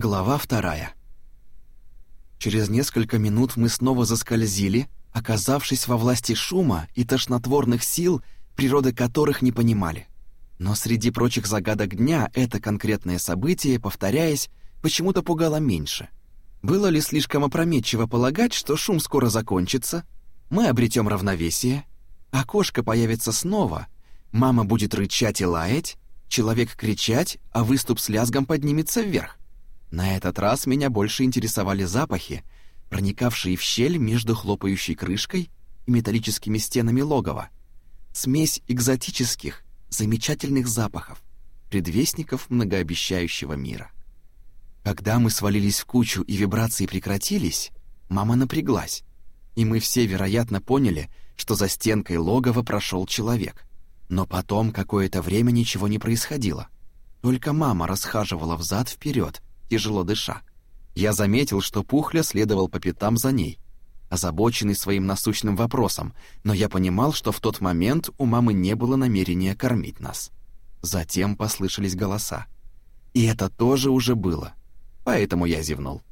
Глава вторая. Через несколько минут мы снова заскользили, оказавшись во власти шума и тошнотворных сил, природы которых не понимали. Но среди прочих загадок дня это конкретное событие, повторяясь, почему-то пугало меньше. Было ли слишком опрометчиво полагать, что шум скоро закончится, мы обретем равновесие, окошко появится снова, мама будет рычать и лаять, человек кричать, а выступ с лязгом поднимется вверх. На этот раз меня больше интересовали запахи, проникавшие в щель между хлопающей крышкой и металлическими стенами логова. Смесь экзотических, замечательных запахов, предвестников многообещающего мира. Когда мы свалились в кучу и вибрации прекратились, мама напряглась, и мы все, вероятно, поняли, что за стенкой логова прошел человек. Но потом какое-то время ничего не происходило. Только мама расхаживала взад вперед, тяжело дыша. Я заметил, что Пухля следовал по пятам за ней, озабоченный своим насущным вопросом, но я понимал, что в тот момент у мамы не было намерения кормить нас. Затем послышались голоса. И это тоже уже было. Поэтому я зевнул.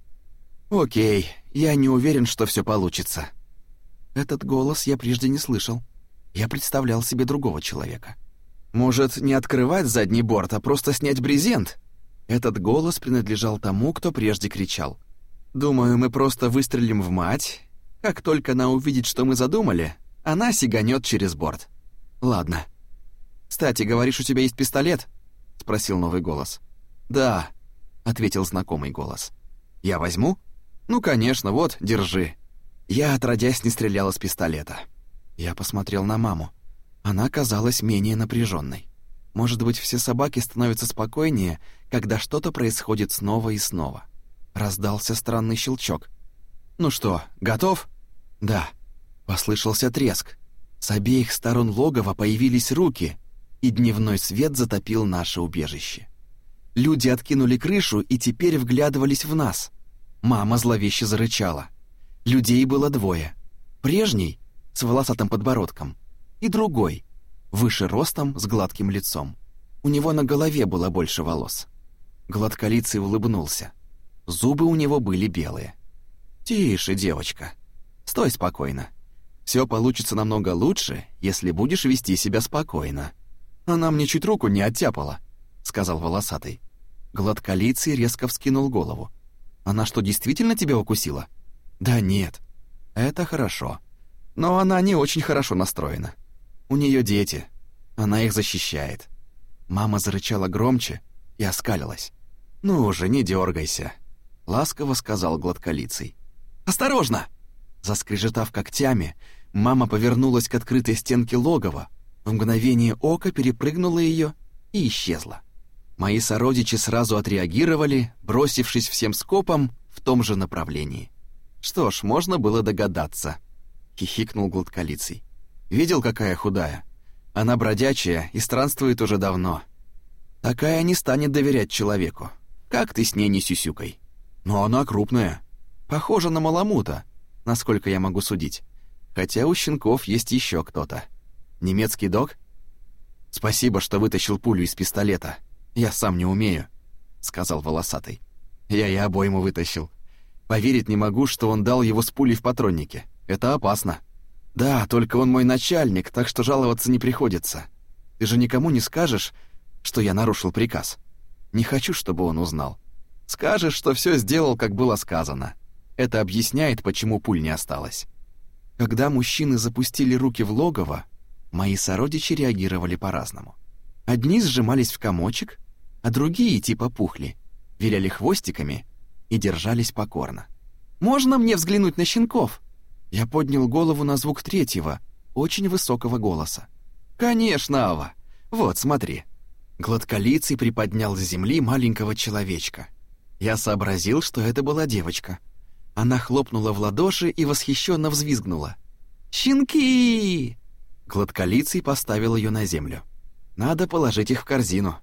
«Окей, я не уверен, что все получится». Этот голос я прежде не слышал. Я представлял себе другого человека. «Может, не открывать задний борт, а просто снять брезент?» Этот голос принадлежал тому, кто прежде кричал. «Думаю, мы просто выстрелим в мать. Как только она увидит, что мы задумали, она сиганет через борт. Ладно. Кстати, говоришь, у тебя есть пистолет?» — спросил новый голос. «Да», — ответил знакомый голос. «Я возьму?» «Ну, конечно, вот, держи». Я, отродясь, не стрелял из пистолета. Я посмотрел на маму. Она казалась менее напряженной. Может быть, все собаки становятся спокойнее, когда что-то происходит снова и снова. Раздался странный щелчок. «Ну что, готов?» «Да». Послышался треск. С обеих сторон логова появились руки, и дневной свет затопил наше убежище. Люди откинули крышу и теперь вглядывались в нас. Мама зловеще зарычала. Людей было двое. Прежний, с волосатым подбородком, и другой, выше ростом, с гладким лицом. У него на голове было больше волос. Гладколицый улыбнулся. Зубы у него были белые. «Тише, девочка. Стой спокойно. Все получится намного лучше, если будешь вести себя спокойно». «Она мне чуть руку не оттяпала», — сказал волосатый. Гладколицый резко вскинул голову. «Она что, действительно тебя укусила?» «Да нет. Это хорошо. Но она не очень хорошо настроена. У нее дети. Она их защищает. Мама зарычала громче и оскалилась. «Ну уже, не дергайся», — ласково сказал гладколицый. «Осторожно!» Заскрежетав когтями, мама повернулась к открытой стенке логова, в мгновение ока перепрыгнула ее и исчезла. Мои сородичи сразу отреагировали, бросившись всем скопом в том же направлении. Что ж, можно было догадаться, хихикнул гладколицый. Видел, какая худая? Она бродячая и странствует уже давно. Такая не станет доверять человеку. Как ты с ней не сюсюкой? Но она крупная. Похожа на маламута, насколько я могу судить. Хотя у щенков есть еще кто-то. Немецкий дог? Спасибо, что вытащил пулю из пистолета. Я сам не умею, сказал волосатый. Я и обойму вытащил. Поверить не могу, что он дал его с пулей в патроннике. Это опасно. «Да, только он мой начальник, так что жаловаться не приходится. Ты же никому не скажешь, что я нарушил приказ. Не хочу, чтобы он узнал. Скажешь, что все сделал, как было сказано. Это объясняет, почему пуль не осталось». Когда мужчины запустили руки в логово, мои сородичи реагировали по-разному. Одни сжимались в комочек, а другие, типа пухли, виляли хвостиками и держались покорно. «Можно мне взглянуть на щенков?» Я поднял голову на звук третьего, очень высокого голоса. «Конечно, Ава! Вот, смотри!» Гладколицый приподнял с земли маленького человечка. Я сообразил, что это была девочка. Она хлопнула в ладоши и восхищенно взвизгнула. «Щенки!» Гладколицый поставил ее на землю. «Надо положить их в корзину».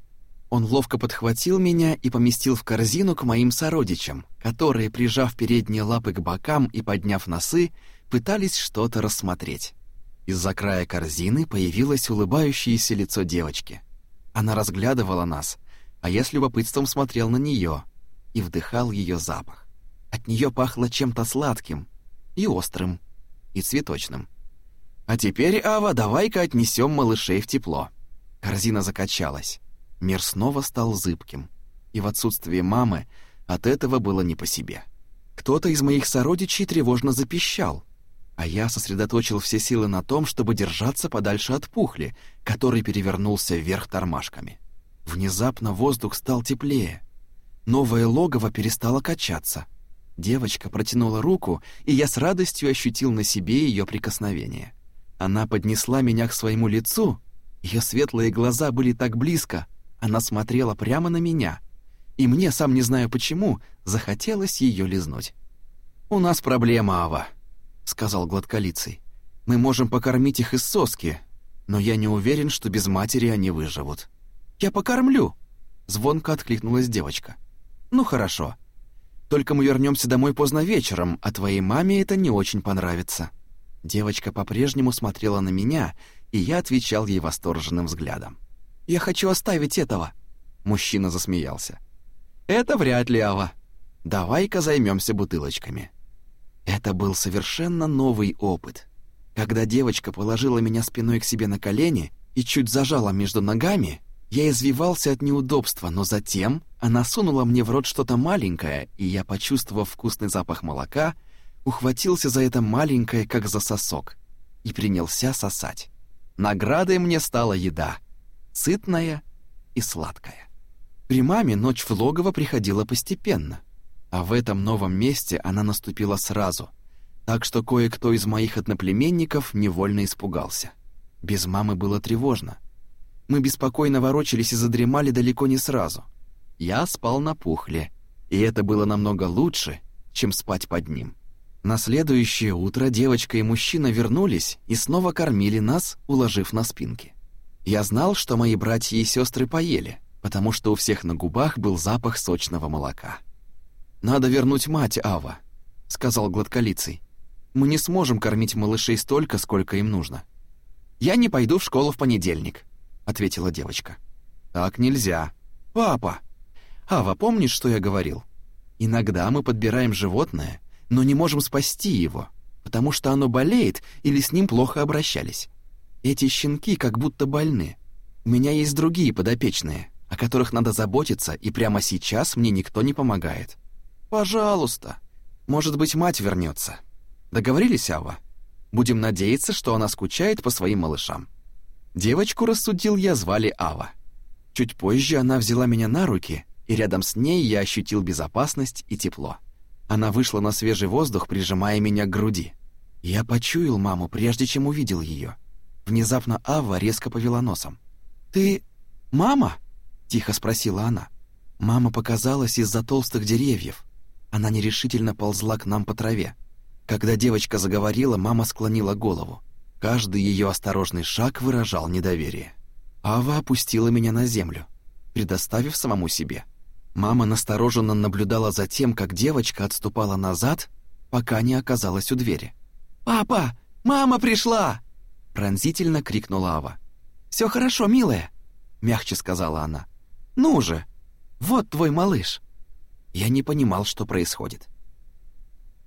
Он ловко подхватил меня и поместил в корзину к моим сородичам, которые, прижав передние лапы к бокам и подняв носы, пытались что-то рассмотреть. Из-за края корзины появилось улыбающееся лицо девочки. Она разглядывала нас, а я с любопытством смотрел на нее. и вдыхал ее запах. От нее пахло чем-то сладким и острым, и цветочным. «А теперь, Ава, давай-ка отнесем малышей в тепло». Корзина закачалась. Мир снова стал зыбким. И в отсутствие мамы от этого было не по себе. Кто-то из моих сородичей тревожно запищал, а я сосредоточил все силы на том, чтобы держаться подальше от пухли, который перевернулся вверх тормашками. Внезапно воздух стал теплее. Новое логово перестало качаться. Девочка протянула руку, и я с радостью ощутил на себе ее прикосновение. Она поднесла меня к своему лицу, ее светлые глаза были так близко, она смотрела прямо на меня, и мне, сам не знаю почему, захотелось ее лизнуть. «У нас проблема, Ава», — сказал гладколицый. «Мы можем покормить их из соски, но я не уверен, что без матери они выживут». «Я покормлю!» — звонко откликнулась девочка. «Ну хорошо. Только мы вернемся домой поздно вечером, а твоей маме это не очень понравится». Девочка по-прежнему смотрела на меня, и я отвечал ей восторженным взглядом. «Я хочу оставить этого!» Мужчина засмеялся. «Это вряд ли, Ава. Давай-ка займемся бутылочками». Это был совершенно новый опыт. Когда девочка положила меня спиной к себе на колени и чуть зажала между ногами, я извивался от неудобства, но затем она сунула мне в рот что-то маленькое, и я, почувствовав вкусный запах молока, ухватился за это маленькое, как за сосок, и принялся сосать. Наградой мне стала еда, сытная и сладкая. При маме ночь в логово приходила постепенно, а в этом новом месте она наступила сразу, так что кое-кто из моих одноплеменников невольно испугался. Без мамы было тревожно, мы беспокойно ворочались и задремали далеко не сразу. Я спал на пухле, и это было намного лучше, чем спать под ним. На следующее утро девочка и мужчина вернулись и снова кормили нас, уложив на спинки. Я знал, что мои братья и сестры поели, потому что у всех на губах был запах сочного молока. «Надо вернуть мать, Ава», — сказал гладколицый. «Мы не сможем кормить малышей столько, сколько им нужно. Я не пойду в школу в понедельник», — ответила девочка. «Так нельзя. Папа! Ава, помнишь, что я говорил? Иногда мы подбираем животное, но не можем спасти его, потому что оно болеет или с ним плохо обращались. Эти щенки как будто больны. У меня есть другие подопечные, о которых надо заботиться, и прямо сейчас мне никто не помогает. Пожалуйста. Может быть, мать вернется. Договорились, Ава? Будем надеяться, что она скучает по своим малышам. Девочку, рассудил я, звали Ава. Чуть позже она взяла меня на руки, и рядом с ней я ощутил безопасность и тепло. Она вышла на свежий воздух, прижимая меня к груди. Я почуял маму, прежде чем увидел ее. Внезапно Ава резко повела носом. «Ты... мама?» — тихо спросила она. Мама показалась из-за толстых деревьев. Она нерешительно ползла к нам по траве. Когда девочка заговорила, мама склонила голову. Каждый ее осторожный шаг выражал недоверие. Ава опустила меня на землю, предоставив самому себе. Мама настороженно наблюдала за тем, как девочка отступала назад, пока не оказалась у двери. «Папа! Мама пришла!» Пронзительно крикнула Ава. «Все хорошо, милая!» Мягче сказала она. «Ну же! Вот твой малыш!» Я не понимал, что происходит.